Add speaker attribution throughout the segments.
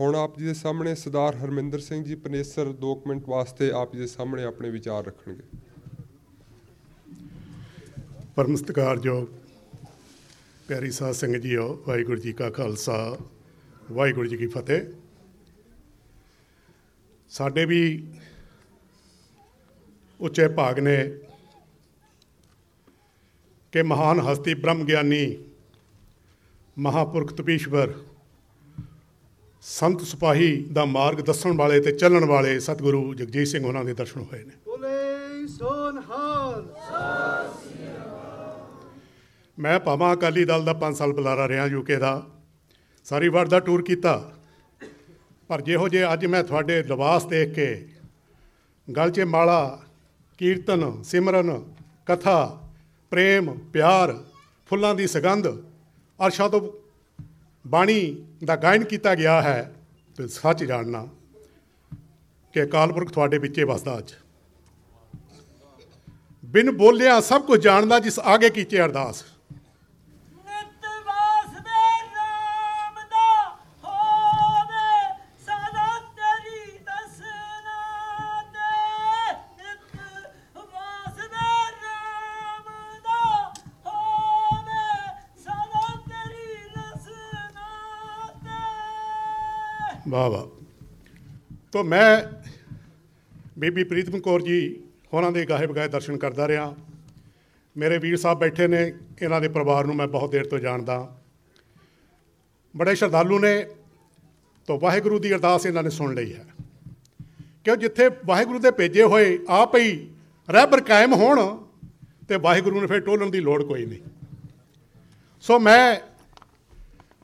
Speaker 1: ਹੁਣ ਆਪ ਜੀ ਦੇ ਸਾਹਮਣੇ ਸਰਦਾਰ ਹਰਮਿੰਦਰ ਸਿੰਘ ਜੀ, ਪਨੇਸਰ 2 ਮਿੰਟ ਵਾਸਤੇ ਆਪ ਜੀ ਦੇ ਸਾਹਮਣੇ ਆਪਣੇ ਵਿਚਾਰ ਰੱਖਣਗੇ।
Speaker 2: ਪਰਮ ਸਤਿਕਾਰਯੋਗ ਪਿਆਰੀ ਸਾਧ ਸੰਗਤ ਜੀਓ, ਵਾਹਿਗੁਰੂ ਜੀ ਕਾ ਖਾਲਸਾ, ਵਾਹਿਗੁਰੂ ਜੀ ਕੀ ਫਤਿਹ। ਸਾਡੇ ਵੀ ਉੱਚੇ ਭਾਗ ਨੇ ਕਿ ਮਹਾਨ ਹਸਤੀ ਬ੍ਰਹਮ ਗਿਆਨੀ ਮਹਾਪੁਰਖ ਤਪੀਸ਼ਵਰ ਸੰਤ ਸਿਪਾਹੀ ਦਾ ਮਾਰਗ ਦੱਸਣ ਵਾਲੇ ਤੇ ਚੱਲਣ ਵਾਲੇ ਸਤਿਗੁਰੂ ਜਗਜੀਤ ਸਿੰਘ ਉਹਨਾਂ ਦੇ ਦਰਸ਼ਨ ਹੋਏ ਨੇ।
Speaker 3: ਬੋਲੇ ਸੋਨਹਾਲ।
Speaker 2: ਮੈਂ ਭਾਵਾਂ ਅਕਾਲੀ ਦਲ ਦਾ 5 ਸਾਲ ਬੁਲਾਰਾ ਰਿਹਾ ਯੂਕੇ ਦਾ। ਸਾਰੀ ਵਾਰ ਦਾ ਟੂਰ ਕੀਤਾ। ਪਰ ਜਿਹੋ ਜੇ ਅੱਜ ਮੈਂ ਤੁਹਾਡੇ ਲਿਬਾਸ ਦੇਖ ਕੇ ਗਲ 'ਚ ਮਾਲਾ ਕੀਰਤਨ ਸਿਮਰਨ ਕਥਾ ਪ੍ਰੇਮ ਪਿਆਰ ਫੁੱਲਾਂ ਦੀ ਸੁਗੰਧ ਅਰਸ਼ਾਂ ਤੋਂ ਬਾਣੀ ਦਾ ਗਾਇਨ ਕੀਤਾ ਗਿਆ ਹੈ ਤੇ ਸੱਚ ਜਾਣਨਾ ਕਿ ਅਕਾਲ ਪੁਰਖ ਤੁਹਾਡੇ ਵਿੱਚੇ ਵਸਦਾ ਅੱਜ। ਬਿਨ ਬੋਲਿਆ ਸਭ ਕੁਝ ਜਾਣਦਾ ਜਿਸ ਆਗੇ ਕੀਤੇ ਅਰਦਾਸ। ਵਾਹ ਵਾਹ। ਤੋ ਮੈਂ ਬੀਬੀ ਪ੍ਰੀਤਮ ਕੌਰ ਜੀ ਹੋਰਾਂ ਦੇ ਗਾਹੇ ਬਗਾਏ ਦਰਸ਼ਨ ਕਰਦਾ ਰਿਹਾ। ਮੇਰੇ ਵੀਰ ਸਾਹਿਬ ਬੈਠੇ ਨੇ, ਇਹਨਾਂ ਦੇ ਪਰਿਵਾਰ ਨੂੰ ਮੈਂ ਬਹੁਤ ਦੇਰ ਤੋਂ ਜਾਣਦਾ। ਬੜੇ ਸ਼ਰਧਾਲੂ ਨੇ ਤੋ ਵਾਹਿਗੁਰੂ ਦੀ ਅਰਦਾਸ ਇਹਨਾਂ ਨੇ ਸੁਣ ਲਈ ਹੈ। ਕਿਉਂ? ਜਿੱਥੇ ਵਾਹਿਗੁਰੂ ਦੇ ਭੇਜੇ ਹੋਏ ਆਪ ਹੀ ਰਹਿਬਰ ਕਾਇਮ ਹੋਣ ਤੇ ਵਾਹਿਗੁਰੂ ਨੇ ਫਿਰ ਟੋਲਣ ਦੀ ਲੋੜ ਕੋਈ ਨਹੀਂ। ਸੋ ਮੈਂ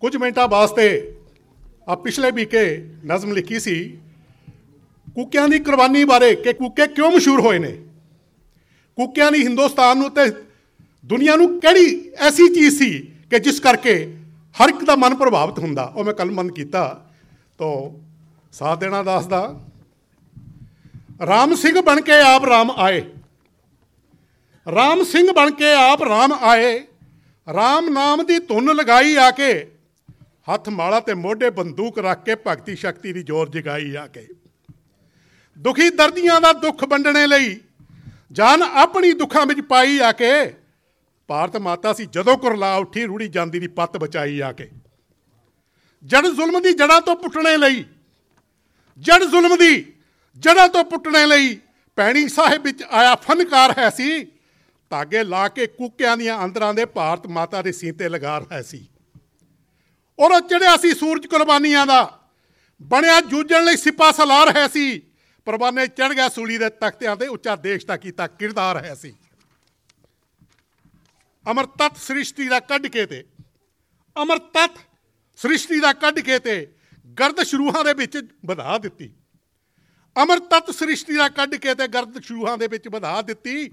Speaker 2: ਕੁਝ ਮਿੰਟਾਂ ਵਾਸਤੇ ਆ ਪਿਛਲੇ ਵੀਕੇ ਨਜ਼ਮ ਲਿਖੀ ਸੀ, ਕੁੱਕਿਆਂ ਦੀ ਕੁਰਬਾਨੀ ਬਾਰੇ ਕਿ ਕੁੱਕੇ ਕਿਉਂ ਮਸ਼ਹੂਰ ਹੋਏ ਨੇ? ਕੁੱਕਿਆਂ ਦੀ ਹਿੰਦੁਸਤਾਨ ਨੂੰ ਤੇ ਦੁਨੀਆ ਨੂੰ ਕਿਹੜੀ ਐਸੀ ਚੀਜ਼ ਸੀ ਕਿ ਜਿਸ ਕਰਕੇ ਹਰ ਇੱਕ ਦਾ ਮਨ ਪ੍ਰਭਾਵਿਤ ਹੁੰਦਾ? ਉਹ ਮੈਂ ਕਲਮਬੰਦ ਕੀਤਾ, ਤੋਂ ਸਾਥ ਦੇਣਾ ਦੱਸਦਾ। ਰਾਮ ਸਿੰਘ ਬਣ ਕੇ ਆਪ ਰਾਮ ਆਏ। ਰਾਮ ਸਿੰਘ ਬਣ ਕੇ ਆਪ ਰਾਮ ਆਏ। ਰਾਮ ਨਾਮ ਦੀ ਧੁਨ ਲਗਾਈ ਆ ਕੇ ਹੱਥ ਮਾਲਾ ਤੇ ਮੋਢੇ ਬੰਦੂਕ ਰੱਖ ਕੇ ਭਗਤੀ ਸ਼ਕਤੀ ਦੀ ਜ਼ੋਰ ਜਗਾਈ ਆ ਕੇ। ਦੁਖੀ ਦਰਦੀਆਂ ਦਾ ਦੁੱਖ ਵੰਡਣੇ ਲਈ ਜਾਨ ਆਪਣੀ ਦੁੱਖਾਂ ਵਿੱਚ ਪਾਈ ਆ ਕੇ ਭਾਰਤ ਮਾਤਾ ਸੀ, ਜਦੋਂ ਕੁਰਲਾ ਉੱਠੀ ਰੂੜੀ ਜਾਂਦੀ ਦੀ ਪੱਤ ਬਚਾਈ ਆ ਕੇ। ਜੜ ਜ਼ੁਲਮ ਦੀ ਜੜਾਂ ਤੋਂ ਪੁੱਟਣੇ ਲਈ, ਜੜ ਜ਼ੁਲਮ ਦੀ ਜੜਾਂ ਤੋਂ ਪੁੱਟਣੇ ਲਈ ਪੈਣੀ ਸਾਹਿਬ ਵਿੱਚ ਆਇਆ ਫਨਕਾਰ ਹੈ ਸੀ, ਧਾਗੇ ਲਾ ਕੇ ਕੂਕਿਆਂ ਦੀਆਂ ਅੰਦਰਾਂ ਦੇ ਭਾਰਤ ਮਾਤਾ ਦੇ ਸੀਤੇ ਲਗਾ ਰਿਹਾ ਸੀ। ਔਰ ਉਹ ਚੜਿਆ ਸੀ ਸੂਰਜ ਕੁਰਬਾਨੀਆਂ ਦਾ ਬਣਿਆ ਜੂਝਣ ਲਈ ਸਿਪਾ ਸਲਾਰ ਹੈ ਸੀ, ਪਰਵਾਨੇ ਚੜ ਗਿਆ ਸੂਲੀ ਦੇ ਤਖਤਿਆਂ ਤੇ, ਉੱਚਾ ਦੇਸ਼ ਦਾ ਕੀਤਾ ਕਿਰਦਾਰ ਹੈ ਸੀ। ਅਮਰ ਤਤ ਸ੍ਰਿਸ਼ਟੀ ਦਾ ਕੱਢ ਕੇ ਤੇ ਅਮਰ ਤਤ ਸ੍ਰਿਸ਼ਟੀ ਦਾ ਕੱਢ ਕੇ ਤੇ ਗਰਦ ਸ਼ਰੂਹਾਂ ਦੇ ਵਿੱਚ ਵਧਾ ਦਿੱਤੀ। ਅਮਰ ਤਤ ਸ੍ਰਿਸ਼ਟੀ ਦਾ ਕੱਢ ਕੇ ਤੇ ਗਰਦ ਸ਼ਰੂਹਾਂ ਦੇ ਵਿੱਚ ਵਧਾ ਦਿੱਤੀ।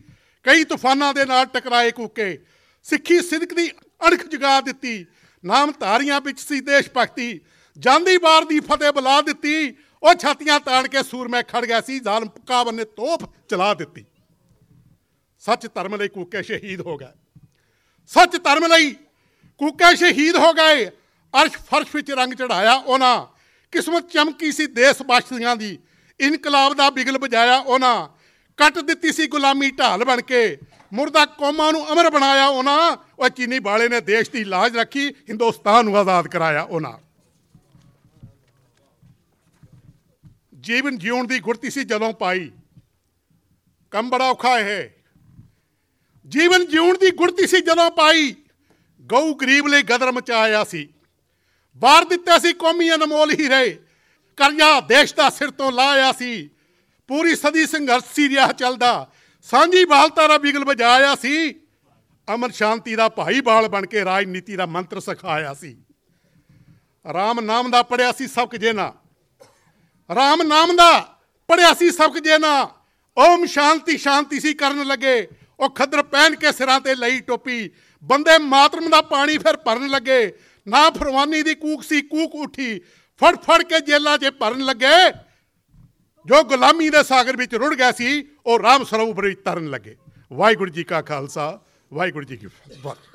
Speaker 2: ਕਈ ਤੂਫਾਨਾਂ ਦੇ ਨਾਲ ਟਕਰਾਏ ਕੂਕੇ, ਸਿੱਖੀ ਸਿਦਕ ਦੀ ਅਣਖ ਜਗਾ ਦਿੱਤੀ। ਨਾਮ ਧਾਰੀਆਂ ਵਿੱਚ ਸੀ ਦੇਸ਼ ਭਗਤੀ। ਜਾਂਦੀ ਬਾਰ ਦੀ ਫਤਿਹ ਬੁਲਾ ਦਿੱਤੀ। ਉਹ ਛਾਤੀਆਂ ਤਾਣ ਕੇ ਸੂਰਮੇ ਖੜ ਗਿਆ ਸੀ। ਜ਼ਾਲਮ ਕਾਬਨ ਨੇ ਤੋਪ ਚਲਾ ਦਿੱਤੀ। ਸੱਚ ਧਰਮ ਲਈ ਕੂਕੇ ਸ਼ਹੀਦ ਹੋ ਗਏ। ਸੱਚ ਧਰਮ ਲਈ ਕੂਕੇ ਸ਼ਹੀਦ ਹੋ ਗਏ। ਅਰਸ਼ ਫਰਸ਼ ਵਿੱਚ ਰੰਗ ਚੜਾਇਆ ਉਹਨਾਂ। ਕਿਸਮਤ ਚਮਕੀ ਸੀ ਦੇਸ਼ ਬਾਸ਼ੀਆਂ ਦੀ। ਇਨਕਲਾਬ ਦਾ ਬਿਗਲ ਵਜਾਇਆ ਉਹਨਾਂ। ਕੱਟ ਦਿੱਤੀ ਸੀ ਗੁਲਾਮੀ ਢਾਲ ਬਣ ਕੇ। ਮੁਰਦਾ ਕੌਮਾਂ ਨੂੰ ਅਮਰ ਬਣਾਇਆ ਉਹਨਾਂ। ਉਹ ਚੀਨੀ ਬਾਲੇ ਨੇ ਦੇਸ਼ ਦੀ ਲਾਜ ਰੱਖੀ, ਹਿੰਦੁਸਤਾਨ ਨੂੰ ਆਜ਼ਾਦ ਕਰਾਇਆ ਉਹਨਾਂ। ਜੀਵਨ ਜਿਉਣ ਦੀ ਗੁਰਤੀ ਸੀ ਜਦੋਂ ਪਾਈ। ਕੰਮ ਬੜਾ ਔਖਾ ਹੈ ਜੀਵਨ ਜਿਉਣ ਦੀ ਗੁਰਤੀ ਸੀ ਜਦੋਂ ਪਾਈ। ਗਊ ਗਰੀਬ ਲਈ ਗਦਰ ਮਚਾਇਆ ਸੀ। ਵਾਰ ਦਿੱਤਾ ਸੀ ਕੌਮੀ ਅਨਮੋਲ ਹੀ ਰਹੇ। ਕਰਜ਼ਾ ਦੇਸ਼ ਦਾ ਸਿਰ ਤੋਂ ਲਾਇਆ ਸੀ। ਪੂਰੀ ਸਦੀ ਸੰਘਰਸ਼ ਸੀ, ਰਿਹਾ ਚੱਲਦਾ। ਸਾਂਝੀ ਬਾਲਤਾ ਦਾ ਵਜਾਇਆ ਸੀ। ਅਮਨ ਸ਼ਾਂਤੀ ਦਾ ਭਾਈ ਬਾਲ ਬਣ ਕੇ ਰਾਜਨੀਤੀ ਦਾ ਮੰਤਰ ਸਿਖਾਇਆ ਸੀ। ਰਾਮ ਨਾਮ ਦਾ ਪੜਿਆ ਸੀ ਸਬਕ ਜੇਨਾ। ਰਾਮ ਨਾਮ ਦਾ ਪੜਿਆ ਸੀ ਸਬਕ ਜੇਨਾ। ਓਮ ਸ਼ਾਂਤੀ ਸ਼ਾਂਤੀ ਸੀ ਕਰਨ ਲੱਗੇ। ਉਹ ਖੱਦਰ ਪਹਿਨ ਕੇ ਸਿਰਾਂ ਤੇ ਲਈ ਟੋਪੀ। ਬੰਦੇ ਮਾਤਰਮ ਦਾ ਪਾਣੀ ਫਿਰ ਭਰਨ ਲੱਗੇ। ਨਾ ਫਰਮਾਨੀ ਦੀ ਕੂਕ ਸੀ, ਕੂਕ ਉਠੀ। ਫੜ ਫੜ ਕੇ ਜੇਲਾਂ 'ਚ ਭਰਨ ਲੱਗੇ। ਜੋ ਗੁਲਾਮੀ ਦੇ ਸਾਗਰ ਵਿੱਚ ਰੁੜ ਗਿਆ ਸੀ, ਉਹ ਰਾਮ ਸਰੋਵਰ ਵਿੱਚ ਤਰਨ ਲੱਗੇ। ਵਾਹਿਗੁਰੂ ਜੀ ਕਾ ਖਾਲਸਾ, ਵਾਹਿਗੁਰੂ ਜੀ ਕੀ ਫਤਿਹ।